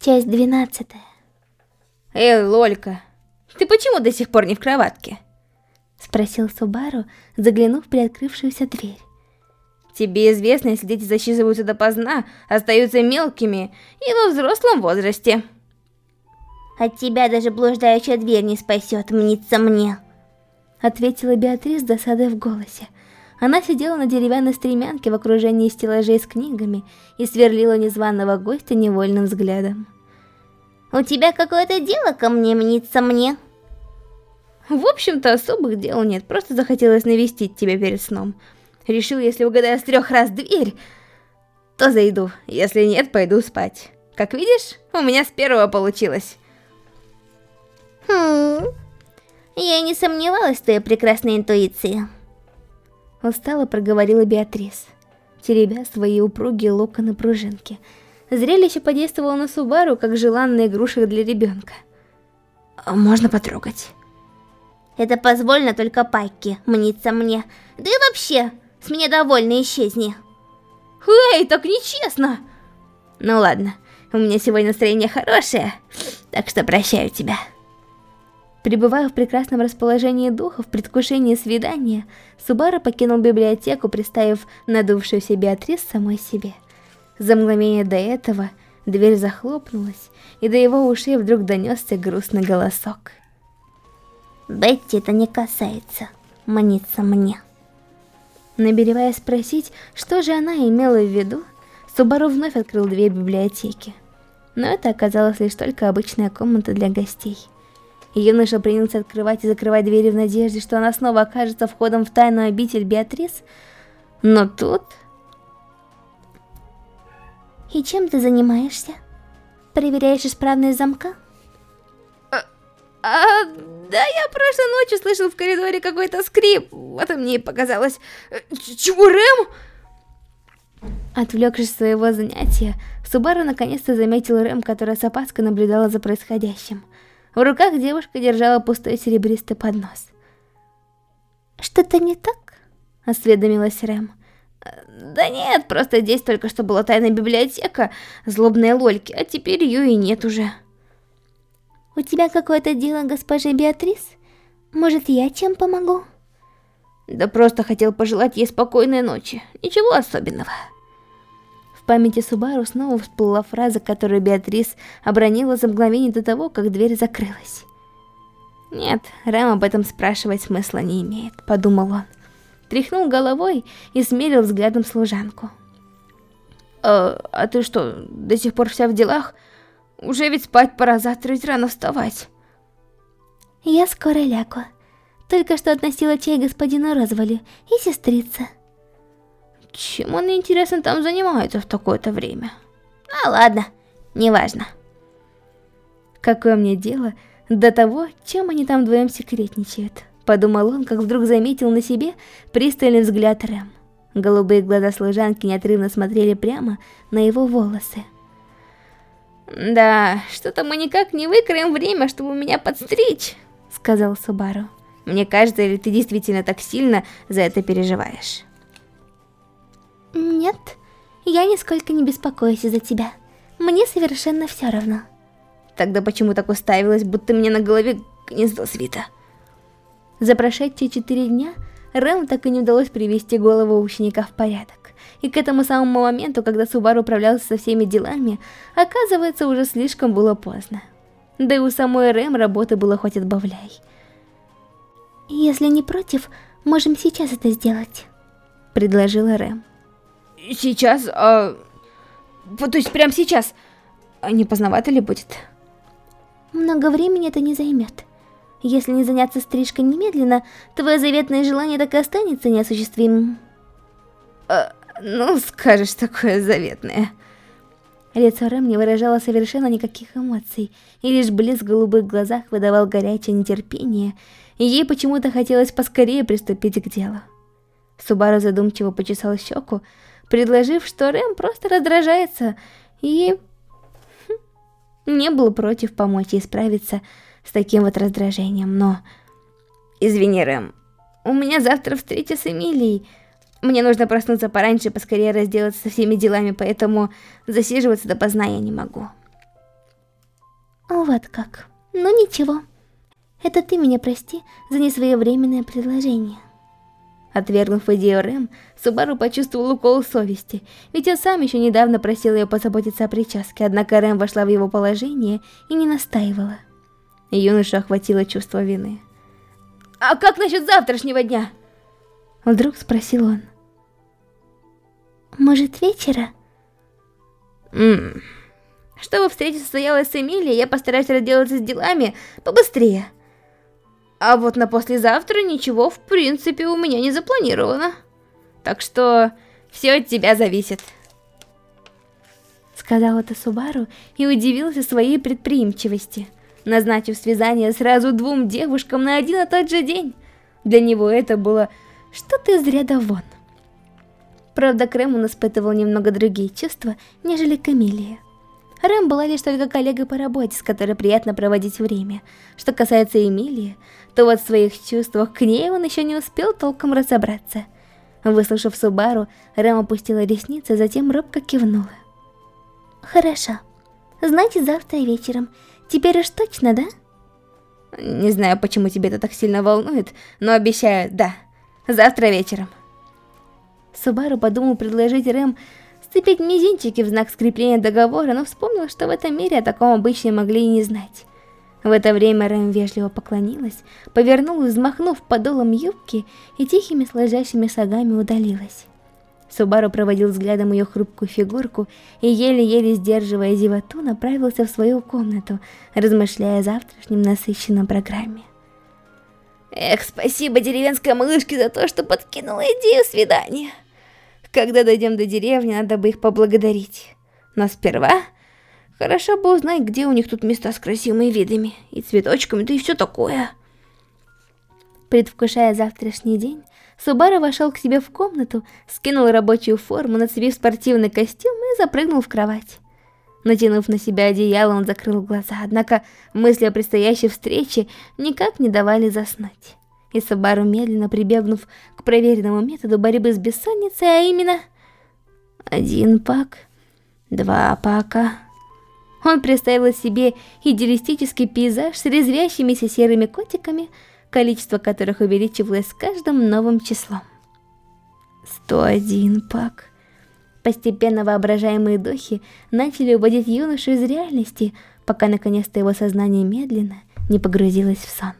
Часть двенадцатая. Эй, Лолька, ты почему до сих пор не в кроватке? Спросил Субару, заглянув в приоткрывшуюся дверь. Тебе известно, если дети засчитываются допоздна, остаются мелкими и во взрослом возрасте. От тебя даже блуждающая дверь не спасет, мнится мне. Ответила Беатрис с досадой в голосе. Она сидела на деревянной стремянке в окружении стеллажей с книгами и сверлила незваного гостя невольным взглядом. «У тебя какое-то дело ко мне, мнится мне?» «В общем-то, особых дел нет, просто захотелось навестить тебя перед сном. Решил, если угадаю с трех раз дверь, то зайду, если нет, пойду спать. Как видишь, у меня с первого получилось». «Хм...» Я не сомневалась в твоей прекрасной интуиции. Устало проговорила Беатрис, теребя свои упругие локоны пружинки. Зрелище подействовало на Субару, как желанная игрушка для ребенка. А можно потрогать? Это позволено только Пайке, мнится мне. Да и вообще, с меня довольно исчезни. Эй, так нечестно! Ну ладно, у меня сегодня настроение хорошее, так что прощаю тебя. Пребывая в прекрасном расположении духа в предвкушении свидания, Субару покинул библиотеку, представив надувшуюся Беатрис самой себе. За мгновение до этого дверь захлопнулась, и до его ушей вдруг донесся грустный голосок. «Бетти это не касается, манится мне». Набереваясь спросить, что же она имела в виду, Субару вновь открыл дверь библиотеки. Но это оказалась лишь только обычная комната для гостей. Юноша принялся открывать и закрывать двери в надежде, что она снова окажется входом в тайную обитель Беатрис. Но тут... И чем ты занимаешься? Проверяешь исправность замка? А, а, да, я прошлой ночью слышал в коридоре какой-то скрип. Вот и мне и показалось. Э, чего, Рэм? Отвлекшись от своего занятия, Субару наконец-то заметил Рэм, которая с опаской наблюдала за происходящим. В руках девушка держала пустой серебристый поднос. «Что-то не так?» — осведомилась Рэм. «Да нет, просто здесь только что была тайная библиотека, злобные лольки, а теперь ее и нет уже». «У тебя какое-то дело, госпожа Беатрис? Может, я чем помогу?» «Да просто хотел пожелать ей спокойной ночи, ничего особенного» памяти Субару снова всплыла фраза, которую Беатрис обронила за мгновение до того, как дверь закрылась. «Нет, Рэм об этом спрашивать смысла не имеет», — подумал он. Тряхнул головой и смерил взглядом служанку. «А, а ты что, до сих пор вся в делах? Уже ведь спать пора, завтра ведь рано вставать». «Я скоро лягу. Только что относила чай господину Розвалю и сестрице». Чем он, интересно, там занимается в такое-то время? А ладно, неважно. Какое мне дело до того, чем они там вдвоем секретничают? Подумал он, как вдруг заметил на себе пристальный взгляд Рэм. Голубые глаза служанки неотрывно смотрели прямо на его волосы. «Да, что-то мы никак не выкроем время, чтобы меня подстричь», — сказал Субару. «Мне кажется, или ты действительно так сильно за это переживаешь?» Нет, я нисколько не беспокоюсь из-за тебя. Мне совершенно все равно. Тогда почему так уставилась, будто мне на голове гнездо свита? За прошедшие четыре дня Рэм так и не удалось привести голову ученика в порядок. И к этому самому моменту, когда Субару управлялся со всеми делами, оказывается, уже слишком было поздно. Да и у самой Рэм работы было хоть отбавляй. «Если не против, можем сейчас это сделать», — предложила Рэм. Сейчас, а... То есть прямо сейчас. А не поздновато ли будет? Много времени это не займет. Если не заняться стрижкой немедленно, твое заветное желание так и останется неосуществимым. А, ну, скажешь такое заветное. Лицо Рэм не выражало совершенно никаких эмоций, и лишь блеск в голубых глазах выдавал горячее нетерпение, и ей почему-то хотелось поскорее приступить к делу. Субару задумчиво почесал щеку, предложив, что Рэм просто раздражается, и хм, не был против помочь ей справиться с таким вот раздражением, но... Извини, Рэм, у меня завтра встреча с Эмилией. Мне нужно проснуться пораньше и поскорее разделаться со всеми делами, поэтому засиживаться допоздна я не могу. Вот как. Ну ничего. Это ты меня прости за несвоевременное предложение. Отвергнув идею Рэм, Субару почувствовал укол совести, ведь он сам еще недавно просил ее позаботиться о прическе, однако Рэм вошла в его положение и не настаивала. Юношу охватило чувство вины. «А как насчет завтрашнего дня?» Вдруг спросил он. «Может, вечера?» Ммм... Чтобы встреча состоялась с Эмилией, я постараюсь разделаться с делами побыстрее. А вот на послезавтра ничего, в принципе, у меня не запланировано. Так что все от тебя зависит. Сказал это Субару и удивился своей предприимчивости, назначив связание сразу двум девушкам на один и тот же день. Для него это было что-то из ряда вон. Правда, Крем он испытывал немного другие чувства, нежели Камелия. Рэм была лишь только коллегой по работе, с которой приятно проводить время. Что касается Эмилии, то вот в своих чувствах к ней он еще не успел толком разобраться. Выслушав Субару, Рэм опустила ресницы, а затем робко кивнула. Хорошо. Знаете, завтра вечером. Теперь уж точно, да? Не знаю, почему тебя это так сильно волнует, но обещаю, да. Завтра вечером. Субару подумал предложить Рэм сцепить мизинчики в знак скрепления договора, но вспомнил, что в этом мире о таком обычно могли и не знать. В это время Рэм вежливо поклонилась, повернулась, взмахнув подолом юбки и тихими сложащими шагами удалилась. Субару проводил взглядом ее хрупкую фигурку и, еле-еле сдерживая зевоту, направился в свою комнату, размышляя о завтрашнем насыщенном программе. Эх, спасибо деревенской малышке за то, что подкинула идею свидания. Когда дойдем до деревни, надо бы их поблагодарить. Но сперва Хорошо бы узнать, где у них тут места с красивыми видами и цветочками, да и все такое. Предвкушая завтрашний день, Субару вошел к себе в комнату, скинул рабочую форму, нацепив спортивный костюм и запрыгнул в кровать. Натянув на себя одеяло, он закрыл глаза, однако мысли о предстоящей встрече никак не давали заснуть. И Субару, медленно прибегнув к проверенному методу борьбы с бессонницей, а именно... Один пак, два пака... Он представил себе идеалистический пейзаж с резвящимися серыми котиками, количество которых увеличивалось с каждым новым числом. 101 пак. Постепенно воображаемые духи начали уводить юношу из реальности, пока наконец-то его сознание медленно не погрузилось в сон.